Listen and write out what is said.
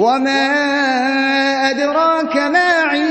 وما أدراك ما عليون